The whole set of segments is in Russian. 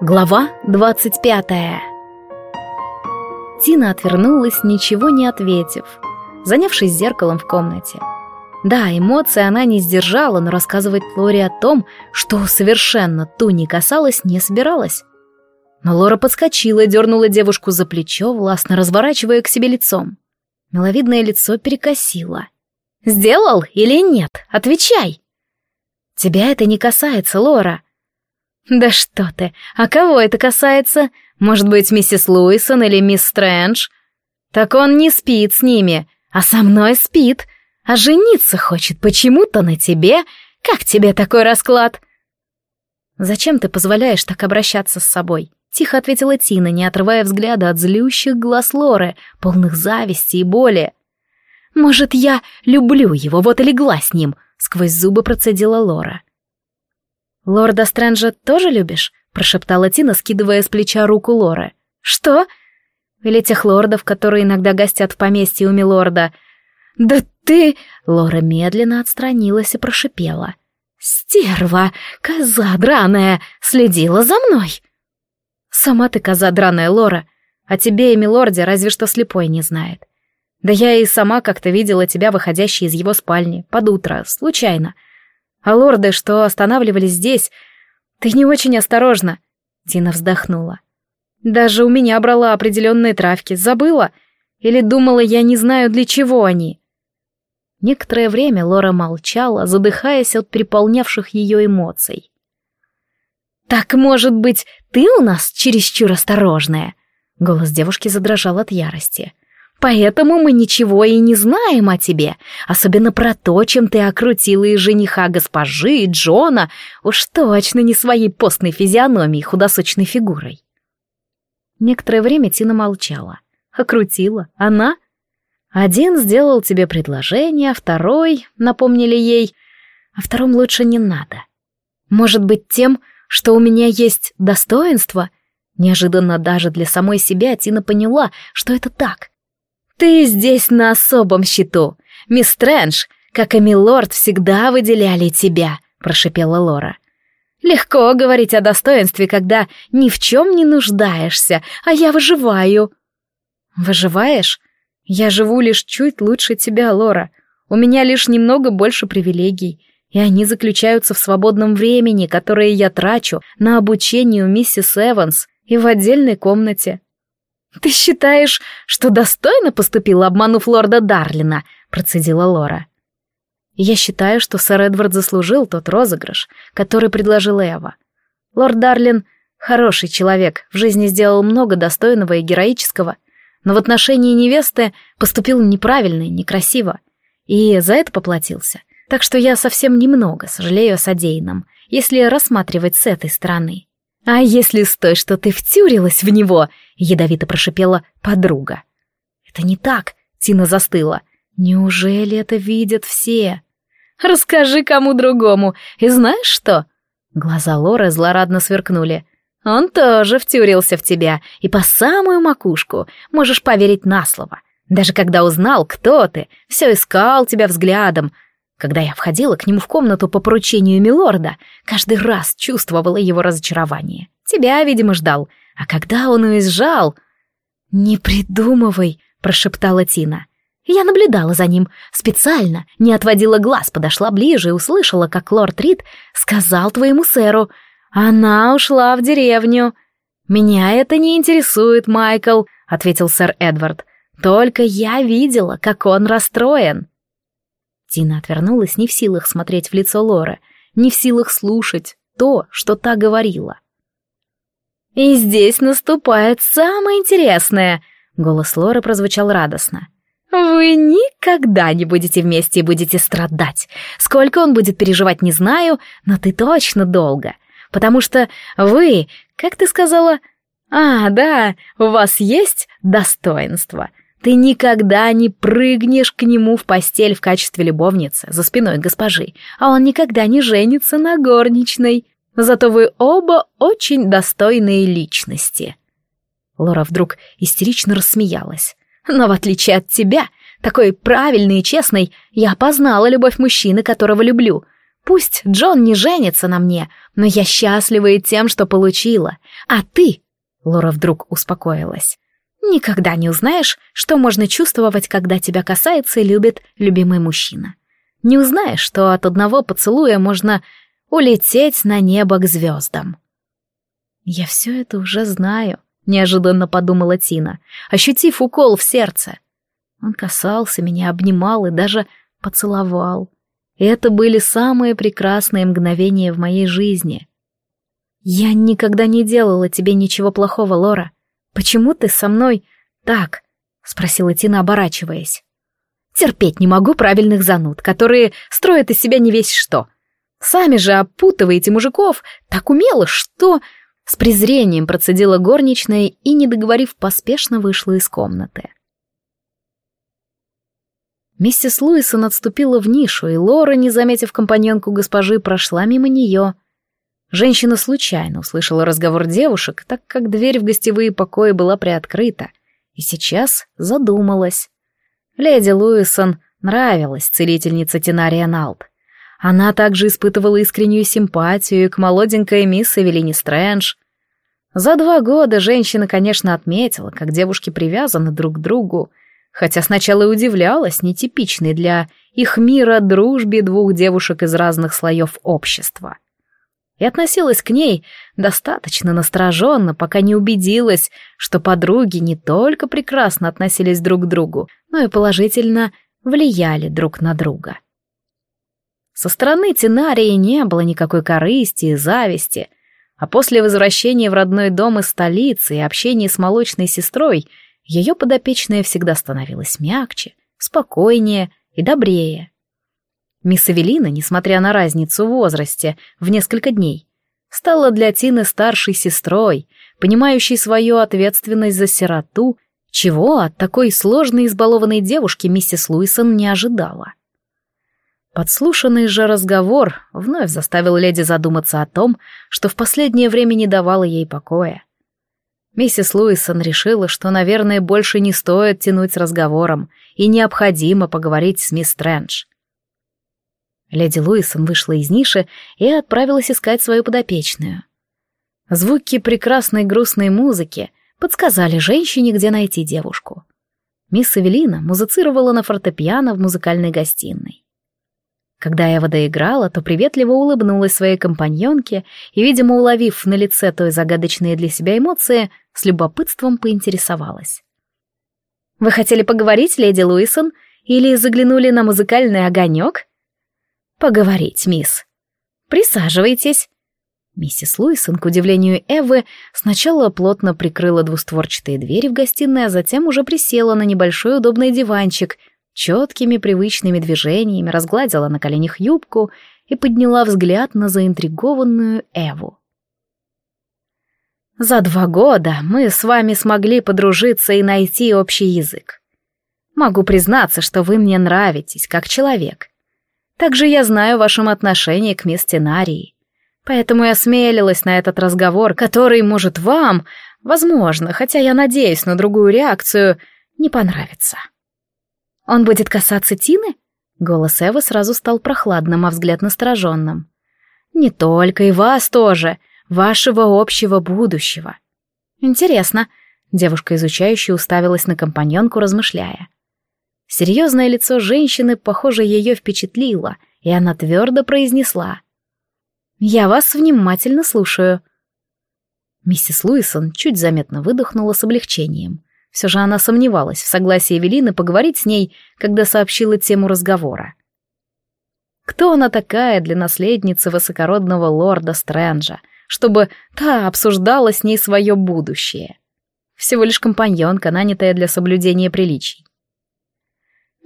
Глава двадцать пятая Тина отвернулась, ничего не ответив, занявшись зеркалом в комнате. Да, эмоции она не сдержала, но рассказывать Лоре о том, что совершенно ту не касалось, не собиралась. Но Лора подскочила, дернула девушку за плечо, властно разворачивая к себе лицом. Миловидное лицо перекосило. «Сделал или нет? Отвечай!» «Тебя это не касается, Лора!» «Да что ты! А кого это касается? Может быть, миссис Луисон или мисс Стрэндж?» «Так он не спит с ними, а со мной спит!» а жениться хочет почему-то на тебе. Как тебе такой расклад?» «Зачем ты позволяешь так обращаться с собой?» — тихо ответила Тина, не отрывая взгляда от злющих глаз Лоры, полных зависти и боли. «Может, я люблю его, вот и легла с ним», — сквозь зубы процедила Лора. «Лорда Стрэнджа тоже любишь?» — прошептала Тина, скидывая с плеча руку Лоры. «Что?» «Или тех лордов, которые иногда гостят в поместье у милорда. Да ты...» Лора медленно отстранилась и прошипела. «Стерва! Коза драная! Следила за мной!» «Сама ты коза драная, Лора. А тебе и милорде разве что слепой не знает. Да я и сама как-то видела тебя, выходящей из его спальни, под утро, случайно. А лорды, что останавливались здесь... Ты не очень осторожна!» Тина вздохнула. «Даже у меня брала определенные травки. Забыла? Или думала, я не знаю, для чего они?» Некоторое время Лора молчала, задыхаясь от переполнявших ее эмоций. «Так, может быть, ты у нас чересчур осторожная?» Голос девушки задрожал от ярости. «Поэтому мы ничего и не знаем о тебе, особенно про то, чем ты окрутила и жениха госпожи, и Джона, уж точно не своей постной физиономией, худосочной фигурой». Некоторое время Тина молчала. Окрутила. Она? Один сделал тебе предложение, а второй, напомнили ей, а втором лучше не надо. Может быть, тем, что у меня есть достоинство? Неожиданно даже для самой себя Тина поняла, что это так. Ты здесь на особом счету. Мисс Стрэндж, как и милорд, всегда выделяли тебя, прошипела Лора. Легко говорить о достоинстве, когда ни в чем не нуждаешься, а я выживаю. Выживаешь? Я живу лишь чуть лучше тебя, Лора. У меня лишь немного больше привилегий, и они заключаются в свободном времени, которое я трачу на обучение у миссис Эванс и в отдельной комнате. Ты считаешь, что достойно поступила, обманув лорда Дарлина? процедила Лора. Я считаю, что сэр Эдвард заслужил тот розыгрыш, который предложила Эва. Лорд Дарлин хороший человек, в жизни сделал много достойного и героического — но в отношении невесты поступил неправильно и некрасиво, и за это поплатился. Так что я совсем немного сожалею о содеянном, если рассматривать с этой стороны. «А если с той, что ты втюрилась в него?» — ядовито прошипела подруга. «Это не так», — Тина застыла. «Неужели это видят все?» «Расскажи кому другому, и знаешь что?» Глаза Лоры злорадно сверкнули. Он тоже втюрился в тебя, и по самую макушку можешь поверить на слово. Даже когда узнал, кто ты, все искал тебя взглядом. Когда я входила к нему в комнату по поручению милорда, каждый раз чувствовала его разочарование. Тебя, видимо, ждал. А когда он уезжал... «Не придумывай», — прошептала Тина. Я наблюдала за ним, специально, не отводила глаз, подошла ближе и услышала, как лорд Рид сказал твоему сэру — «Она ушла в деревню». «Меня это не интересует, Майкл», — ответил сэр Эдвард. «Только я видела, как он расстроен». Тина отвернулась, не в силах смотреть в лицо Лоры, не в силах слушать то, что та говорила. «И здесь наступает самое интересное», — голос Лоры прозвучал радостно. «Вы никогда не будете вместе и будете страдать. Сколько он будет переживать, не знаю, но ты точно долго потому что вы, как ты сказала... А, да, у вас есть достоинство. Ты никогда не прыгнешь к нему в постель в качестве любовницы за спиной госпожи, а он никогда не женится на горничной. Зато вы оба очень достойные личности. Лора вдруг истерично рассмеялась. Но в отличие от тебя, такой правильный и честный, я познала любовь мужчины, которого люблю — Пусть Джон не женится на мне, но я счастлива и тем, что получила. А ты, Лора вдруг успокоилась, никогда не узнаешь, что можно чувствовать, когда тебя касается и любит любимый мужчина. Не узнаешь, что от одного поцелуя можно улететь на небо к звездам. Я все это уже знаю, неожиданно подумала Тина, ощутив укол в сердце. Он касался меня, обнимал и даже поцеловал. И это были самые прекрасные мгновения в моей жизни. Я никогда не делала тебе ничего плохого, Лора. Почему ты со мной так? спросила Тина, оборачиваясь. Терпеть не могу правильных зануд, которые строят из себя не весь что. Сами же опутываете мужиков так умело, что... С презрением процедила горничная и, не договорив, поспешно вышла из комнаты. Миссис Луисон отступила в нишу, и Лора, не заметив компаньонку госпожи, прошла мимо нее. Женщина случайно услышала разговор девушек, так как дверь в гостевые покои была приоткрыта, и сейчас задумалась. Леди Луисон нравилась целительница Тинария Налт. Она также испытывала искреннюю симпатию к молоденькой мисс Эвелине Стрэндж. За два года женщина, конечно, отметила, как девушки привязаны друг к другу, хотя сначала и удивлялась нетипичной для их мира дружбе двух девушек из разных слоев общества. И относилась к ней достаточно настороженно, пока не убедилась, что подруги не только прекрасно относились друг к другу, но и положительно влияли друг на друга. Со стороны Тинарии не было никакой корысти и зависти, а после возвращения в родной дом из столицы и общения с молочной сестрой — ее подопечная всегда становилась мягче, спокойнее и добрее. Мисс Эвелина, несмотря на разницу в возрасте в несколько дней, стала для Тины старшей сестрой, понимающей свою ответственность за сироту, чего от такой сложной избалованной девушки миссис Луисон не ожидала. Подслушанный же разговор вновь заставил леди задуматься о том, что в последнее время не давало ей покоя. Миссис Луисон решила, что, наверное, больше не стоит тянуть с разговором и необходимо поговорить с мисс Стрэндж. Леди Луисон вышла из ниши и отправилась искать свою подопечную. Звуки прекрасной грустной музыки подсказали женщине, где найти девушку. Мисс Эвелина музицировала на фортепиано в музыкальной гостиной. Когда Эва доиграла, то приветливо улыбнулась своей компаньонке и, видимо, уловив на лице той загадочные для себя эмоции, с любопытством поинтересовалась. «Вы хотели поговорить, леди Луисон, или заглянули на музыкальный огонек?» «Поговорить, мисс. Присаживайтесь». Миссис Луисон, к удивлению Эвы, сначала плотно прикрыла двустворчатые двери в гостиной, а затем уже присела на небольшой удобный диванчик, четкими привычными движениями разгладила на коленях юбку и подняла взгляд на заинтригованную Эву. «За два года мы с вами смогли подружиться и найти общий язык. Могу признаться, что вы мне нравитесь, как человек. Также я знаю о вашем отношении к мисс Тенарии. Поэтому я смелилась на этот разговор, который может вам, возможно, хотя я надеюсь на другую реакцию, не понравится». Он будет касаться Тины? Голос Эвы сразу стал прохладным, а взгляд настороженным. Не только и вас тоже, вашего общего будущего. Интересно. Девушка изучающая уставилась на компаньонку, размышляя. Серьезное лицо женщины, похоже, ее впечатлило, и она твердо произнесла. «Я вас внимательно слушаю». Миссис Луисон чуть заметно выдохнула с облегчением. Все же она сомневалась в согласии Эвелины поговорить с ней, когда сообщила тему разговора. Кто она такая для наследницы высокородного лорда Стрэнджа, чтобы та обсуждала с ней свое будущее? Всего лишь компаньонка, нанятая для соблюдения приличий.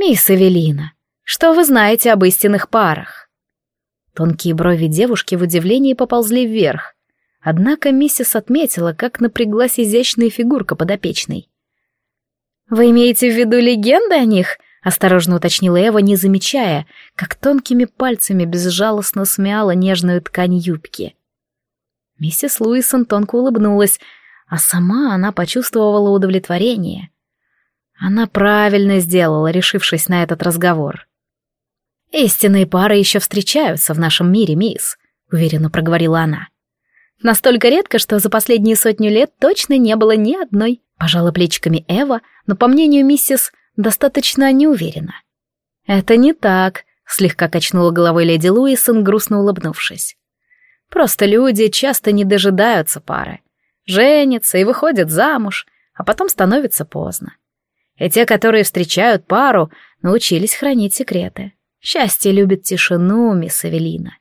«Мисс Эвелина, что вы знаете об истинных парах?» Тонкие брови девушки в удивлении поползли вверх. Однако миссис отметила, как напряглась изящная фигурка подопечной. «Вы имеете в виду легенды о них?» — осторожно уточнила Эва, не замечая, как тонкими пальцами безжалостно смяла нежную ткань юбки. Миссис Луисон тонко улыбнулась, а сама она почувствовала удовлетворение. Она правильно сделала, решившись на этот разговор. «Истинные пары еще встречаются в нашем мире, мисс», — уверенно проговорила она. «Настолько редко, что за последние сотню лет точно не было ни одной», — пожала плечиками Эва, но, по мнению миссис, достаточно неуверенно. «Это не так», — слегка качнула головой леди Луисон, грустно улыбнувшись. «Просто люди часто не дожидаются пары. Женятся и выходят замуж, а потом становится поздно. И те, которые встречают пару, научились хранить секреты. Счастье любит тишину, мисс Эвелина.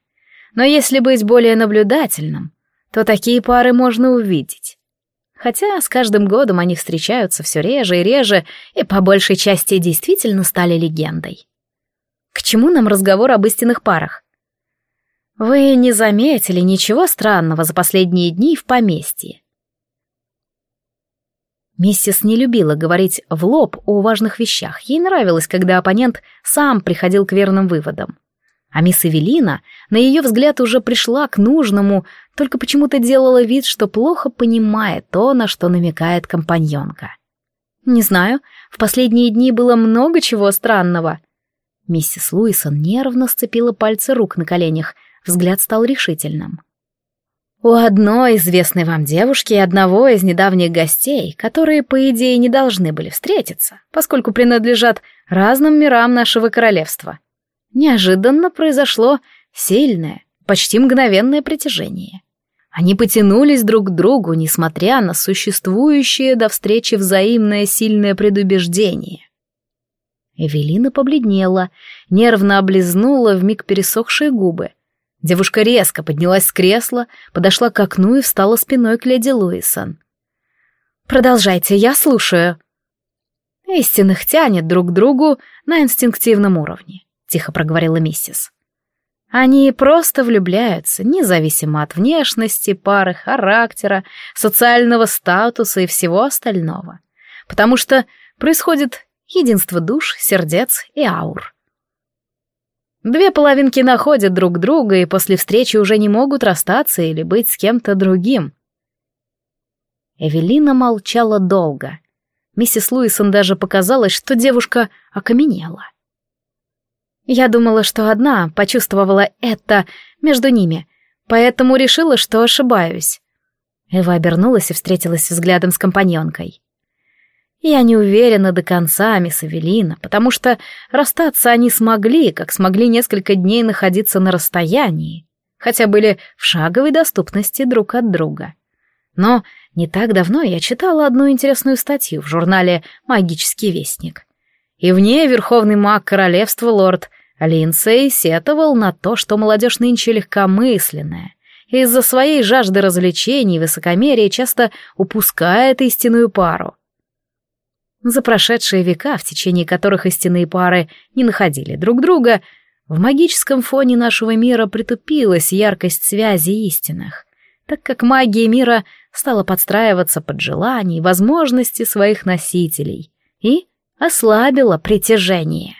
Но если быть более наблюдательным, то такие пары можно увидеть. Хотя с каждым годом они встречаются все реже и реже, и по большей части действительно стали легендой. К чему нам разговор об истинных парах? Вы не заметили ничего странного за последние дни в поместье? Миссис не любила говорить в лоб о важных вещах. Ей нравилось, когда оппонент сам приходил к верным выводам. А мисс Эвелина, на ее взгляд, уже пришла к нужному, только почему-то делала вид, что плохо понимает то, на что намекает компаньонка. «Не знаю, в последние дни было много чего странного». Миссис Луисон нервно сцепила пальцы рук на коленях, взгляд стал решительным. У одной известной вам девушки и одного из недавних гостей, которые, по идее, не должны были встретиться, поскольку принадлежат разным мирам нашего королевства, неожиданно произошло сильное, почти мгновенное притяжение. Они потянулись друг к другу, несмотря на существующее до встречи взаимное сильное предубеждение. Эвелина побледнела, нервно облизнула вмиг пересохшие губы — Девушка резко поднялась с кресла, подошла к окну и встала спиной к леди Луисон. «Продолжайте, я слушаю». «Истинных тянет друг к другу на инстинктивном уровне», — тихо проговорила миссис. «Они просто влюбляются, независимо от внешности, пары, характера, социального статуса и всего остального, потому что происходит единство душ, сердец и аур». Две половинки находят друг друга и после встречи уже не могут расстаться или быть с кем-то другим. Эвелина молчала долго. Миссис Луисон даже показалось, что девушка окаменела. Я думала, что одна почувствовала это между ними, поэтому решила, что ошибаюсь. Эва обернулась и встретилась взглядом с компаньонкой. Я не уверена до конца, мисс Эвелина, потому что расстаться они смогли, как смогли несколько дней находиться на расстоянии, хотя были в шаговой доступности друг от друга. Но не так давно я читала одну интересную статью в журнале «Магический вестник». И в ней верховный маг королевства лорд Линдсей сетовал на то, что молодежь нынче легкомысленная, из-за своей жажды развлечений и высокомерия часто упускает истинную пару — за прошедшие века, в течение которых истинные пары не находили друг друга, в магическом фоне нашего мира притупилась яркость связи истинных, так как магия мира стала подстраиваться под желания и возможности своих носителей и ослабила притяжение.